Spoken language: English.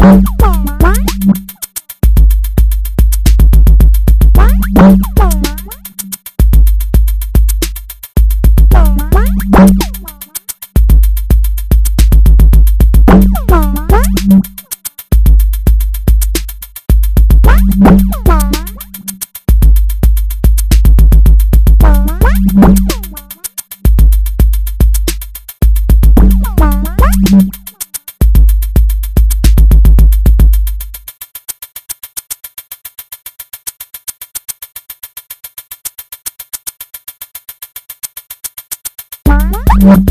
Bye. Bye.